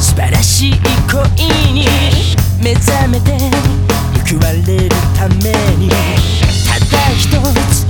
素晴らしい恋に目覚めて報われるためにただ一つ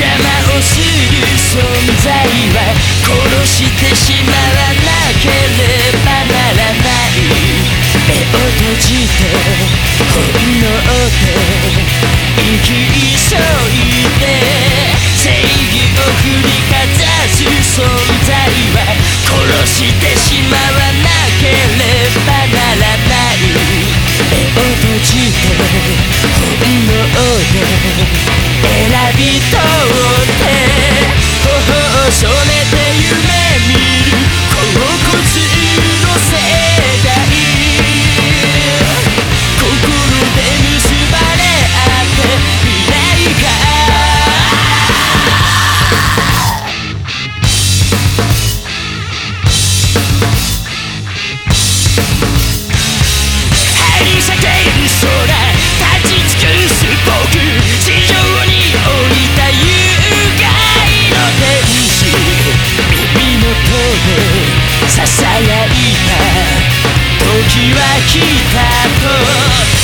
邪魔をする存在は殺してしまわなければならない目を閉じて本能で生き急いで正義を振りかざす存在は殺してしまわなければならない目を閉じて本能で選び取囁いた。時は来たと。